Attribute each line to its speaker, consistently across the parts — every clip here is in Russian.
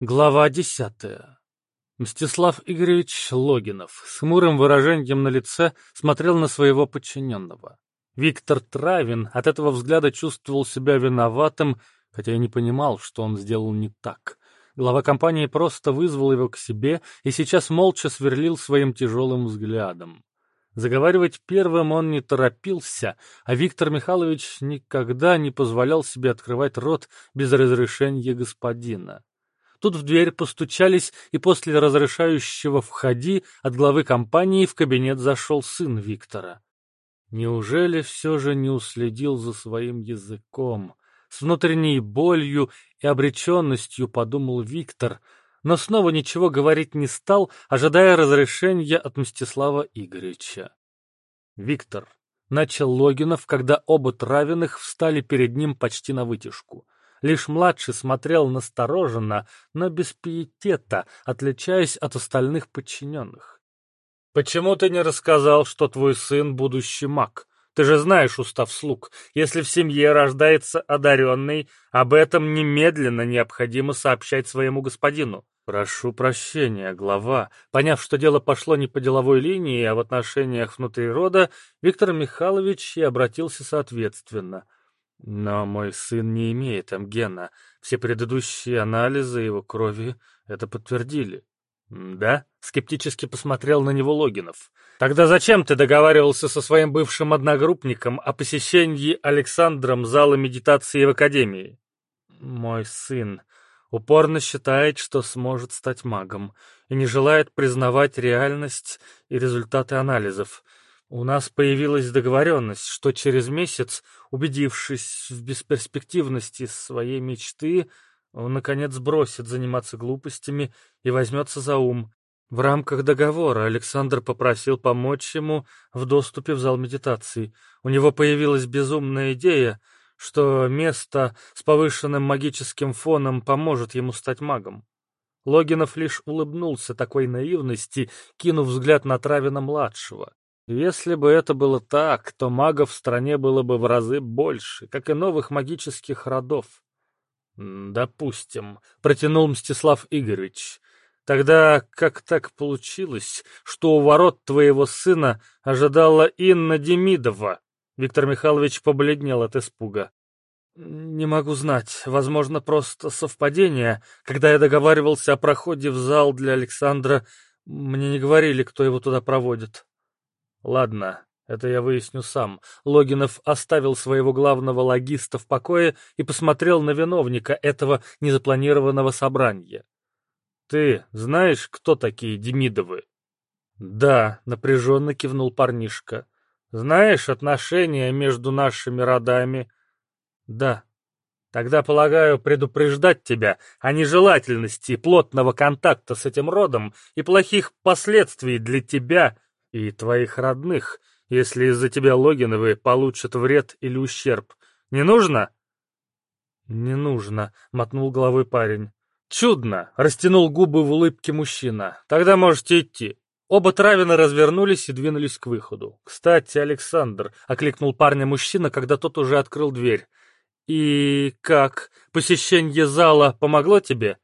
Speaker 1: Глава десятая. Мстислав Игоревич Логинов с хмурым выражением на лице смотрел на своего подчиненного. Виктор Травин от этого взгляда чувствовал себя виноватым, хотя и не понимал, что он сделал не так. Глава компании просто вызвал его к себе и сейчас молча сверлил своим тяжелым взглядом. Заговаривать первым он не торопился, а Виктор Михайлович никогда не позволял себе открывать рот без разрешения господина. Тут в дверь постучались, и после разрешающего «входи» от главы компании в кабинет зашел сын Виктора. Неужели все же не уследил за своим языком? С внутренней болью и обреченностью подумал Виктор, но снова ничего говорить не стал, ожидая разрешения от Мстислава Игоревича. «Виктор», — начал Логинов, когда оба Травиных встали перед ним почти на вытяжку. Лишь младший смотрел настороженно, но без пиетета, отличаясь от остальных подчиненных. «Почему ты не рассказал, что твой сын — будущий маг? Ты же знаешь устав слуг. Если в семье рождается одаренный, об этом немедленно необходимо сообщать своему господину. «Прошу прощения, глава». Поняв, что дело пошло не по деловой линии, а в отношениях внутри рода, Виктор Михайлович и обратился соответственно. Но мой сын не имеет Амгена. Все предыдущие анализы его крови это подтвердили. «Да?» — скептически посмотрел на него Логинов. «Тогда зачем ты договаривался со своим бывшим одногруппником о посещении Александром зала медитации в Академии?» «Мой сын упорно считает, что сможет стать магом, и не желает признавать реальность и результаты анализов. У нас появилась договоренность, что через месяц, убедившись в бесперспективности своей мечты, он, наконец, бросит заниматься глупостями и возьмется за ум. В рамках договора Александр попросил помочь ему в доступе в зал медитации. У него появилась безумная идея, что место с повышенным магическим фоном поможет ему стать магом. Логинов лишь улыбнулся такой наивности, кинув взгляд на Травина-младшего. Если бы это было так, то магов в стране было бы в разы больше, как и новых магических родов. «Допустим», — протянул Мстислав Игоревич. «Тогда как так получилось, что у ворот твоего сына ожидала Инна Демидова?» Виктор Михайлович побледнел от испуга. «Не могу знать. Возможно, просто совпадение. Когда я договаривался о проходе в зал для Александра, мне не говорили, кто его туда проводит». Ладно, это я выясню сам. Логинов оставил своего главного логиста в покое и посмотрел на виновника этого незапланированного собрания. «Ты знаешь, кто такие Демидовы?» «Да», — напряженно кивнул парнишка. «Знаешь отношения между нашими родами?» «Да». «Тогда, полагаю, предупреждать тебя о нежелательности плотного контакта с этим родом и плохих последствий для тебя и твоих родных, если из-за тебя Логиновы получат вред или ущерб. Не нужно?» «Не нужно», — мотнул головой парень. «Чудно!» — растянул губы в улыбке мужчина. «Тогда можете идти». Оба Травина развернулись и двинулись к выходу. «Кстати, Александр», — окликнул парня мужчина, когда тот уже открыл дверь. «И как? Посещение зала помогло тебе?»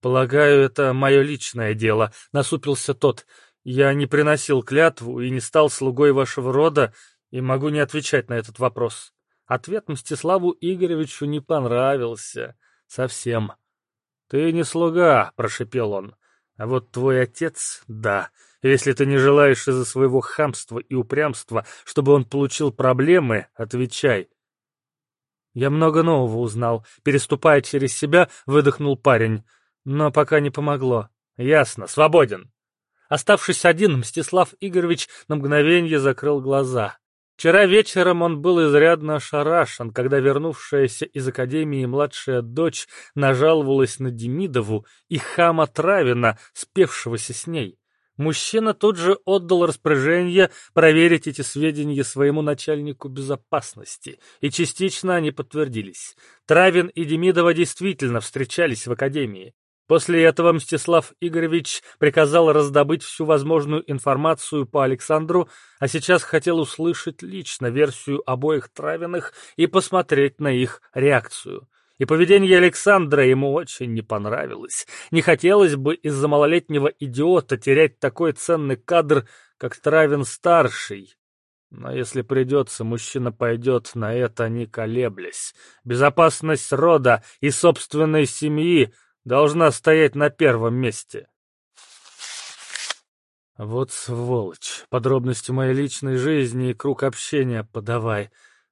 Speaker 1: «Полагаю, это мое личное дело», — насупился тот. Я не приносил клятву и не стал слугой вашего рода, и могу не отвечать на этот вопрос. Ответ Мстиславу Игоревичу не понравился. Совсем. «Ты не слуга», — прошепел он. «А вот твой отец — да. Если ты не желаешь из-за своего хамства и упрямства, чтобы он получил проблемы, отвечай». Я много нового узнал. Переступая через себя, выдохнул парень. Но пока не помогло. «Ясно, свободен». Оставшись один, Мстислав Игоревич на мгновение закрыл глаза. Вчера вечером он был изрядно ошарашен, когда вернувшаяся из академии младшая дочь нажаловалась на Демидову и хама Травина, спевшегося с ней. Мужчина тут же отдал распоряжение проверить эти сведения своему начальнику безопасности, и частично они подтвердились. Травин и Демидова действительно встречались в академии. После этого Мстислав Игоревич приказал раздобыть всю возможную информацию по Александру, а сейчас хотел услышать лично версию обоих Травиных и посмотреть на их реакцию. И поведение Александра ему очень не понравилось. Не хотелось бы из-за малолетнего идиота терять такой ценный кадр, как Травин-старший. Но если придется, мужчина пойдет на это, не колеблясь. Безопасность рода и собственной семьи должна стоять на первом месте. Вот сволочь. Подробности моей личной жизни и круг общения подавай.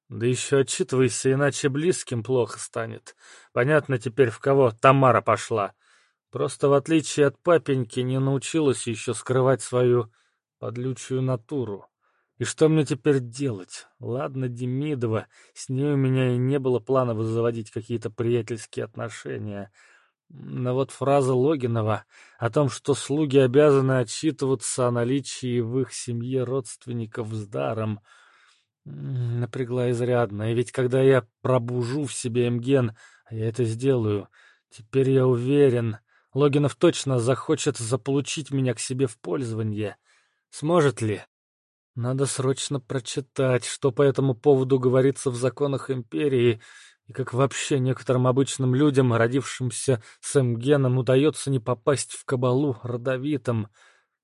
Speaker 1: Да еще отчитывайся, иначе близким плохо станет. Понятно теперь, в кого Тамара пошла. Просто в отличие от папеньки не научилась еще скрывать свою подлючую натуру. И что мне теперь делать? Ладно, Демидова, с ней у меня и не было плана заводить какие-то приятельские отношения. Но вот фраза Логинова о том, что слуги обязаны отчитываться о наличии в их семье родственников с даром, напрягла изрядно. И ведь когда я пробужу в себе Эмген, я это сделаю, теперь я уверен, Логинов точно захочет заполучить меня к себе в пользование. Сможет ли? Надо срочно прочитать, что по этому поводу говорится в законах империи, и как вообще некоторым обычным людям, родившимся с Эмгеном, удается не попасть в кабалу родовитым.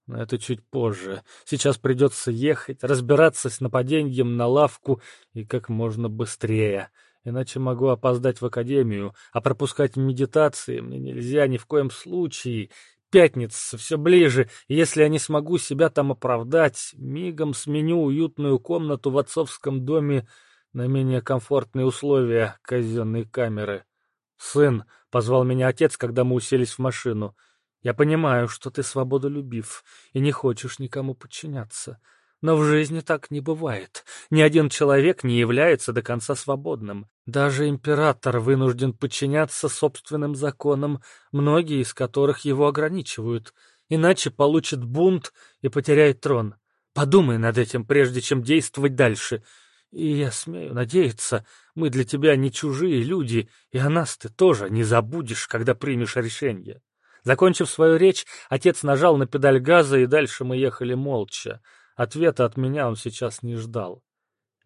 Speaker 1: Но это чуть позже. Сейчас придется ехать, разбираться с нападением на лавку и как можно быстрее. Иначе могу опоздать в академию, а пропускать медитации мне нельзя ни в коем случае. Пятница все ближе, и если я не смогу себя там оправдать, мигом сменю уютную комнату в отцовском доме на менее комфортные условия казенной камеры. «Сын», — позвал меня отец, когда мы уселись в машину, — «я понимаю, что ты свободолюбив и не хочешь никому подчиняться. Но в жизни так не бывает. Ни один человек не является до конца свободным. Даже император вынужден подчиняться собственным законам, многие из которых его ограничивают. Иначе получит бунт и потеряет трон. Подумай над этим, прежде чем действовать дальше. И я смею надеяться, мы для тебя не чужие люди, и о нас ты тоже не забудешь, когда примешь решение. Закончив свою речь, отец нажал на педаль газа, и дальше мы ехали молча. Ответа от меня он сейчас не ждал.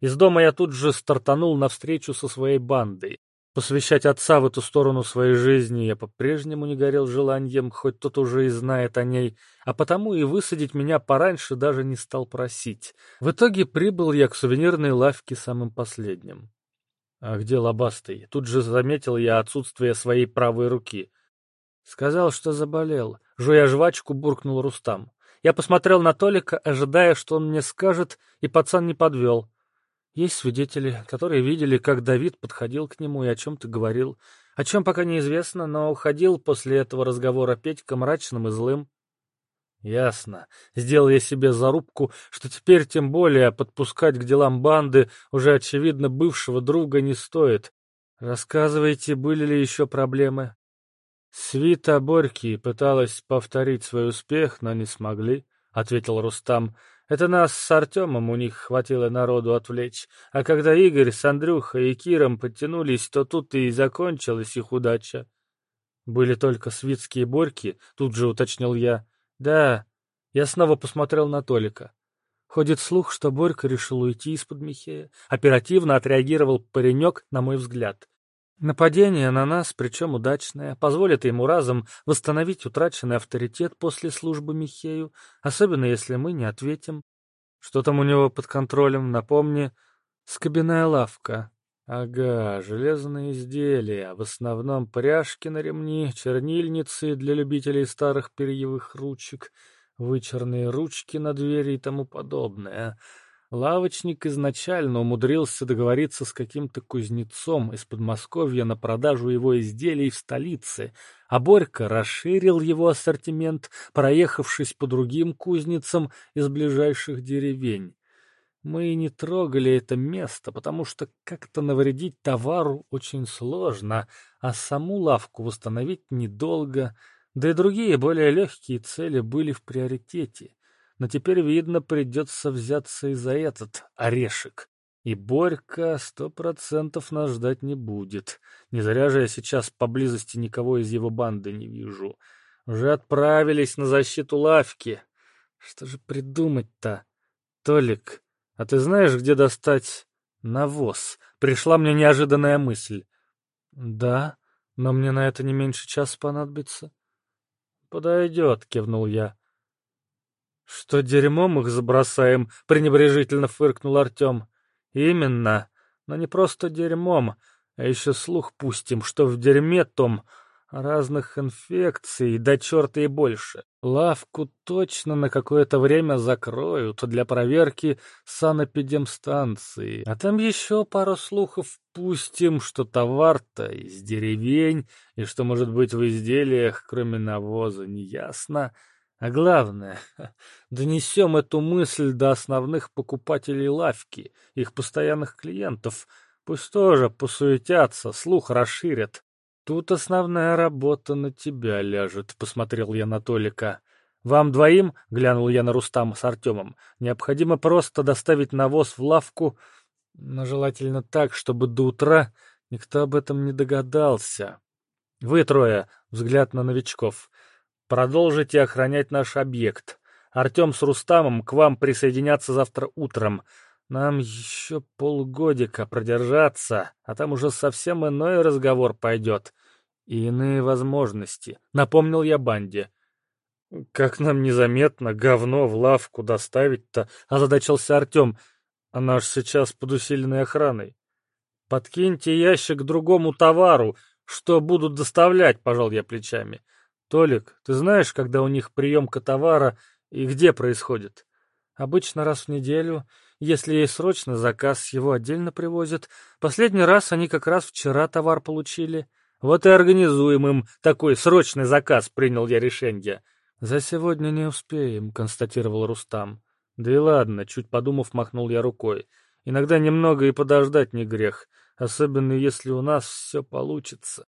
Speaker 1: Из дома я тут же стартанул навстречу со своей бандой. Посвящать отца в эту сторону своей жизни я по-прежнему не горел желанием, хоть тот уже и знает о ней, а потому и высадить меня пораньше даже не стал просить. В итоге прибыл я к сувенирной лавке самым последним. А где лобастый? Тут же заметил я отсутствие своей правой руки. Сказал, что заболел. Жуя жвачку, буркнул Рустам. Я посмотрел на Толика, ожидая, что он мне скажет, и пацан не подвел. Есть свидетели, которые видели, как Давид подходил к нему и о чем-то говорил. О чем пока неизвестно, но уходил после этого разговора Петька мрачным и злым. Ясно. Сделал я себе зарубку, что теперь тем более подпускать к делам банды уже очевидно бывшего друга не стоит. Рассказывайте, были ли еще проблемы? «Свита Борьки пыталась повторить свой успех, но не смогли», — ответил Рустам. «Это нас с Артемом у них хватило народу отвлечь, а когда Игорь с Андрюхой и Киром подтянулись, то тут и закончилась их удача». «Были только свитские Борьки», — тут же уточнил я. «Да». Я снова посмотрел на Толика. Ходит слух, что Борька решил уйти из-под Михея. Оперативно отреагировал паренек, на мой взгляд. Нападение на нас, причем удачное, позволит ему разом восстановить утраченный авторитет после службы Михею, особенно если мы не ответим. Что там у него под контролем, напомни. Скобяная лавка. Ага, железные изделия, в основном пряжки на ремни, чернильницы для любителей старых перьевых ручек, вычерные ручки на двери и тому подобное — Лавочник изначально умудрился договориться с каким-то кузнецом из Подмосковья на продажу его изделий в столице, а Борька расширил его ассортимент, проехавшись по другим кузницам из ближайших деревень. Мы и не трогали это место, потому что как-то навредить товару очень сложно, а саму лавку восстановить недолго, да и другие, более легкие цели были в приоритете но теперь, видно, придется взяться и за этот орешек. И Борька сто процентов нас ждать не будет. Не зря же я сейчас поблизости никого из его банды не вижу. Уже отправились на защиту лавки. Что же придумать-то? Толик, а ты знаешь, где достать навоз? Пришла мне неожиданная мысль. Да, но мне на это не меньше часа понадобится. Подойдет, кивнул я. Что дерьмом их забросаем, пренебрежительно фыркнул Артем. Именно, но не просто дерьмом, а еще слух пустим, что в дерьме том разных инфекций, да черта и больше. Лавку точно на какое-то время закроют для проверки санэпидемстанции. А там еще пару слухов пустим, что товар-то из деревень, и что может быть в изделиях, кроме навоза, неясно. А главное, донесем эту мысль до основных покупателей лавки, их постоянных клиентов. Пусть тоже посуетятся, слух расширят. «Тут основная работа на тебя ляжет», — посмотрел я на Толика. «Вам двоим», — глянул я на Рустам с Артемом, — «необходимо просто доставить навоз в лавку, но желательно так, чтобы до утра никто об этом не догадался. Вы трое, взгляд на новичков, продолжите охранять наш объект. Артем с Рустамом к вам присоединятся завтра утром. Нам еще полгодика продержаться, а там уже совсем иной разговор пойдет. И иные возможности, напомнил я банде. Как нам незаметно говно в лавку доставить-то, озадачился Артем. Она ж сейчас под усиленной охраной. Подкиньте ящик другому товару, что будут доставлять, пожал я плечами. Толик, ты знаешь, когда у них приемка товара и где происходит? Обычно раз в неделю если есть срочный заказ, его отдельно привозят. Последний раз они как раз вчера товар получили. Вот и организуем им такой срочный заказ, принял я решение. За сегодня не успеем, констатировал Рустам. Да и ладно, чуть подумав, махнул я рукой. Иногда немного и подождать не грех, особенно если у нас все получится.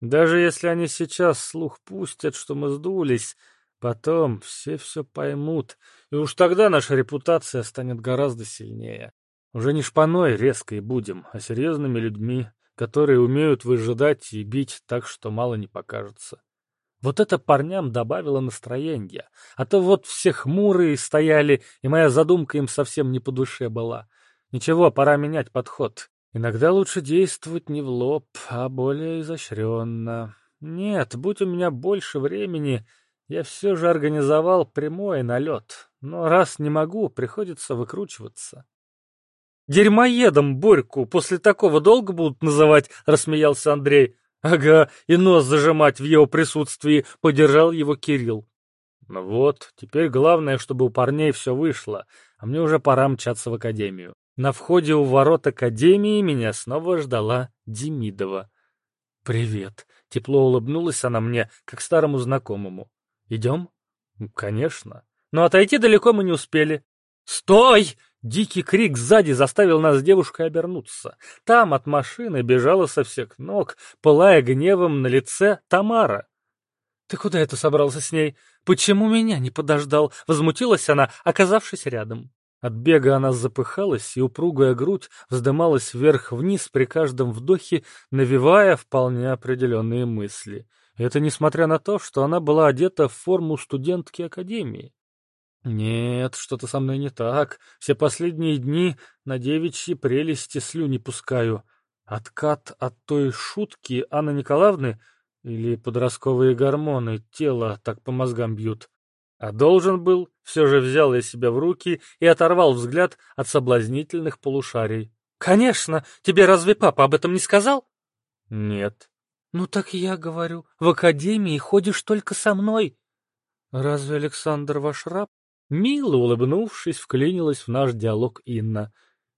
Speaker 1: Даже если они сейчас слух пустят, что мы сдулись, Потом все все поймут, и уж тогда наша репутация станет гораздо сильнее. Уже не шпаной резкой будем, а серьезными людьми, которые умеют выжидать и бить так, что мало не покажется. Вот это парням добавило настроения, а то вот все хмурые стояли, и моя задумка им совсем не по душе была. Ничего, пора менять подход. Иногда лучше действовать не в лоб, а более изощренно. Нет, будь у меня больше времени, я все же организовал прямой налет, но раз не могу, приходится выкручиваться. «Дерьмоедом Борьку после такого долго будут называть?» — рассмеялся Андрей. «Ага, и нос зажимать в его присутствии», — поддержал его Кирилл. «Ну вот, теперь главное, чтобы у парней все вышло, а мне уже пора мчаться в академию». На входе у ворот академии меня снова ждала Демидова. «Привет», — тепло улыбнулась она мне, как старому знакомому. «Идем?» «Конечно. Но отойти далеко мы не успели». «Стой!» Дикий крик сзади заставил нас с девушкой обернуться. Там от машины бежала со всех ног, пылая гневом на лице Тамара. «Ты куда это собрался с ней? Почему меня не подождал?» — возмутилась она, оказавшись рядом. От бега она запыхалась, и упругая грудь вздымалась вверх-вниз при каждом вдохе, навевая вполне определенные мысли. Это несмотря на то, что она была одета в форму студентки академии. Нет, что-то со мной не так. Все последние дни на девичьи прелести слюни пускаю. Откат от той шутки Анны Николаевны или подростковые гормоны тело так по мозгам бьют. А должен был, все же взял я себя в руки и оторвал взгляд от соблазнительных полушарий. «Конечно! Тебе разве папа об этом не сказал?» «Нет». «Ну так я говорю, в академии ходишь только со мной». «Разве Александр ваш раб?» Мило улыбнувшись, вклинилась в наш диалог Инна.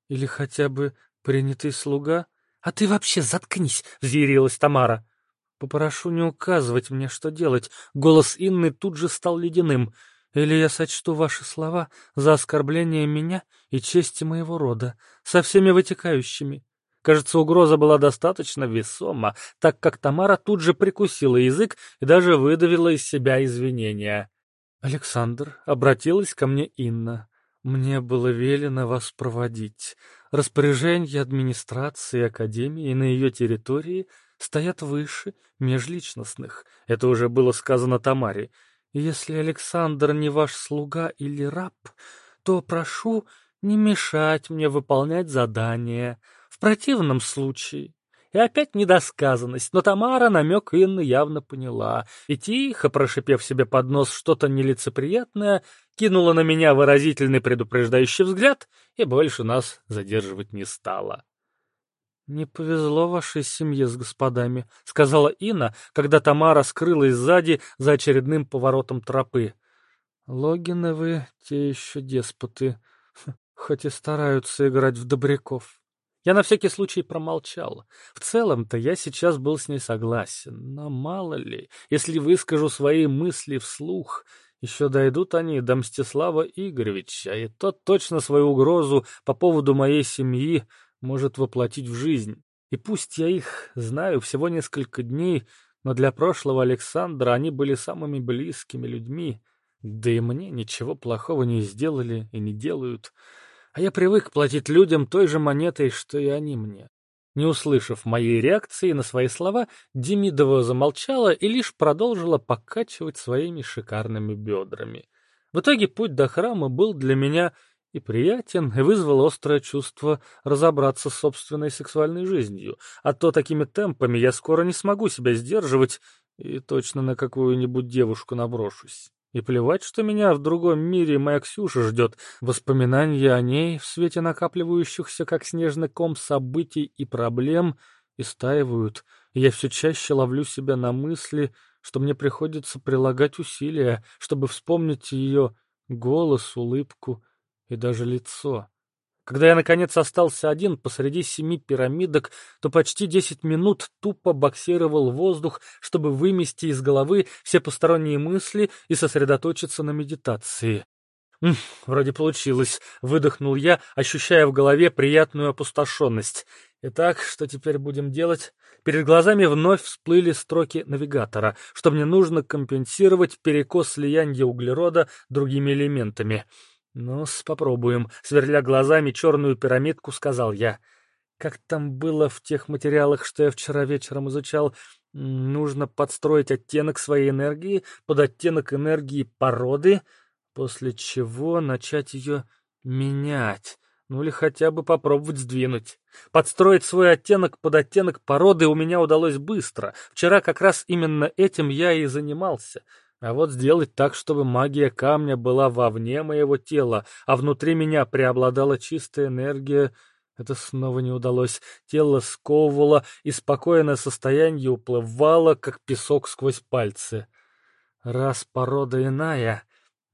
Speaker 1: «Или хотя бы принятый слуга?» «А ты вообще заткнись!» — взъярилась Тамара. «Попрошу не указывать мне, что делать». Голос Инны тут же стал ледяным. «Или я сочту ваши слова за оскорбление меня и чести моего рода, со всеми вытекающими». Кажется, угроза была достаточно весома, так как Тамара тут же прикусила язык и даже выдавила из себя извинения. «Александр», — обратилась ко мне Инна, — «мне было велено вас проводить. Распоряжения администрации Академии на ее территории стоят выше межличностных. Это уже было сказано Тамаре. Если Александр не ваш слуга или раб, то прошу не мешать мне выполнять задания» противном случае И опять недосказанность, но Тамара намек Инны явно поняла, и тихо, прошипев себе под нос что-то нелицеприятное, кинула на меня выразительный предупреждающий взгляд и больше нас задерживать не стала. «Не повезло вашей семье с господами», — сказала Инна, когда Тамара скрылась сзади за очередным поворотом тропы. «Логины вы те еще деспоты, хоть и стараются играть в добряков». Я на всякий случай промолчал. В целом-то я сейчас был с ней согласен, но мало ли, если выскажу свои мысли вслух, еще дойдут они до Мстислава Игоревича, и тот точно свою угрозу по поводу моей семьи может воплотить в жизнь. И пусть я их знаю всего несколько дней, но для прошлого Александра они были самыми близкими людьми, да и мне ничего плохого не сделали и не делают. А я привык платить людям той же монетой, что и они мне. Не услышав моей реакции на свои слова, Демидова замолчала и лишь продолжила покачивать своими шикарными бедрами. В итоге путь до храма был для меня и приятен, и вызвал острое чувство разобраться с собственной сексуальной жизнью, а то такими темпами я скоро не смогу себя сдерживать и точно на какую-нибудь девушку наброшусь. И плевать, что меня в другом мире моя Ксюша ждет, воспоминания о ней в свете накапливающихся, как снежный ком, событий и проблем истаивают, я все чаще ловлю себя на мысли, что мне приходится прилагать усилия, чтобы вспомнить ее голос, улыбку, и даже лицо. Когда я, наконец, остался один посреди семи пирамидок, то почти десять минут тупо боксировал воздух, чтобы вымести из головы все посторонние мысли и сосредоточиться на медитации. «М, «Вроде получилось», — выдохнул я, ощущая в голове приятную опустошенность. «Итак, что теперь будем делать?» Перед глазами вновь всплыли строки навигатора, что мне нужно компенсировать перекос слияния углерода другими элементами ну попробуем», — сверля глазами черную пирамидку, сказал я. «Как там было в тех материалах, что я вчера вечером изучал? Нужно подстроить оттенок своей энергии под оттенок энергии породы, после чего начать ее менять». Ну или хотя бы попробовать сдвинуть. Подстроить свой оттенок под оттенок породы у меня удалось быстро. Вчера как раз именно этим я и занимался. А вот сделать так, чтобы магия камня была вовне моего тела, а внутри меня преобладала чистая энергия, это снова не удалось. Тело сковывало, и спокойное состояние уплывало, как песок сквозь пальцы. Раз порода иная,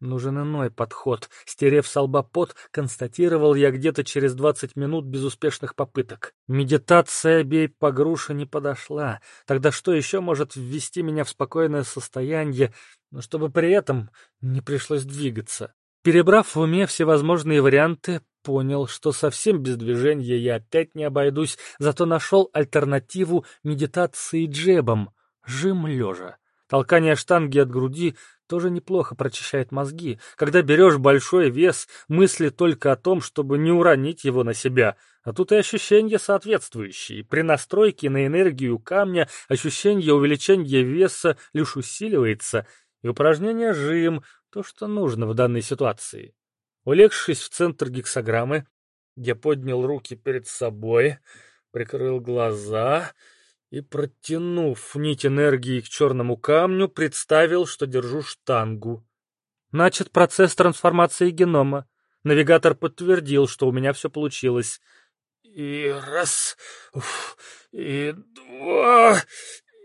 Speaker 1: Нужен иной подход. Стерев с лба пот, констатировал я где-то через двадцать минут безуспешных попыток. Медитация «бей по груше» не подошла. Тогда что еще может ввести меня в спокойное состояние, но чтобы при этом не пришлось двигаться? Перебрав в уме всевозможные варианты, понял, что совсем без движения я опять не обойдусь, зато нашел альтернативу медитации джебом — жим лежа. Толкание штанги от груди тоже неплохо прочищает мозги. Когда берешь большой вес, мысли только о том, чтобы не уронить его на себя. А тут и ощущения соответствующие. При настройке на энергию камня ощущение увеличения веса лишь усиливается. И упражнение жим — то, что нужно в данной ситуации. Улегшись в центр гексограммы, я поднял руки перед собой, прикрыл глаза — и, протянув нить энергии к черному камню, представил, что держу штангу. Начат процесс трансформации генома. Навигатор подтвердил, что у меня все получилось. И раз, и два,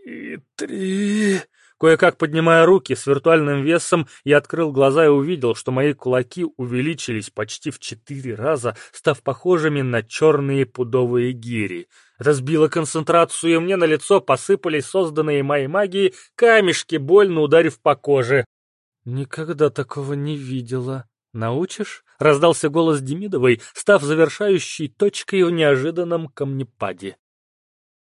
Speaker 1: и три... Кое-как поднимая руки с виртуальным весом, я открыл глаза и увидел, что мои кулаки увеличились почти в четыре раза, став похожими на черные пудовые гири. Разбило концентрацию, и мне на лицо посыпались созданные моей магией камешки, больно ударив по коже. «Никогда такого не видела. Научишь?» — раздался голос Демидовой, став завершающей точкой в неожиданном камнепаде.